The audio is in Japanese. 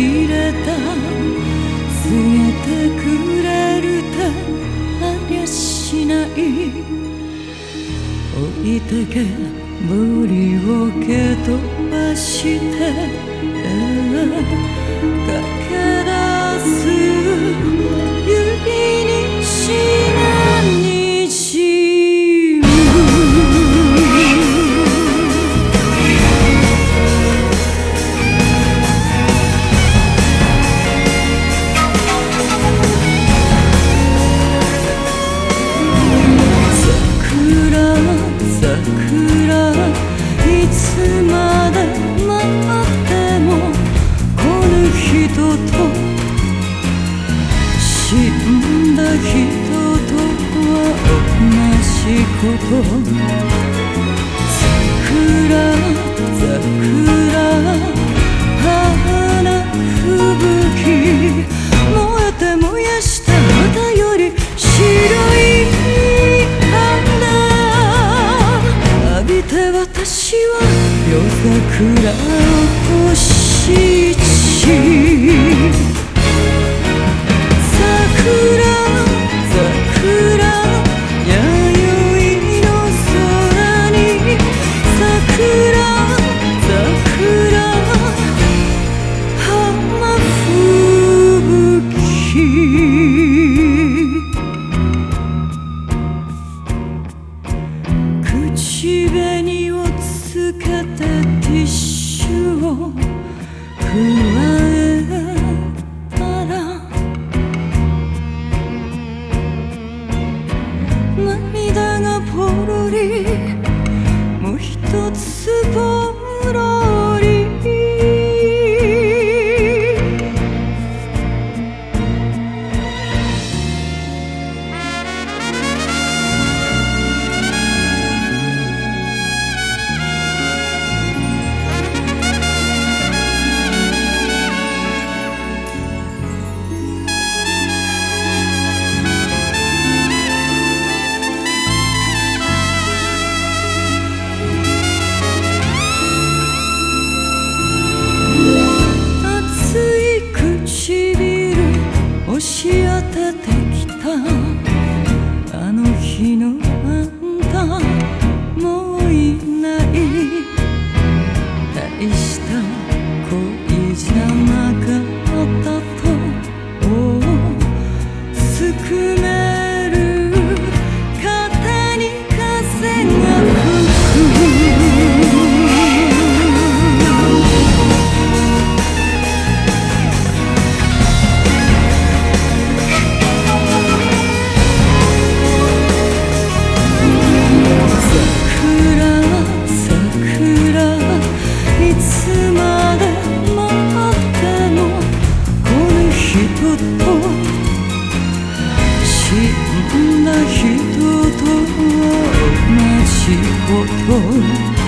切れた。告げてくれるてありゃしない。置いてけ。無理を蹴飛ばして。人と死んだ人とは同じこと桜桜花吹雪燃えて燃やした肌より白い花。浴びて私は夜桜。口紅をつけてティッシュを加えたら涙がポロリもう一つてきたじこ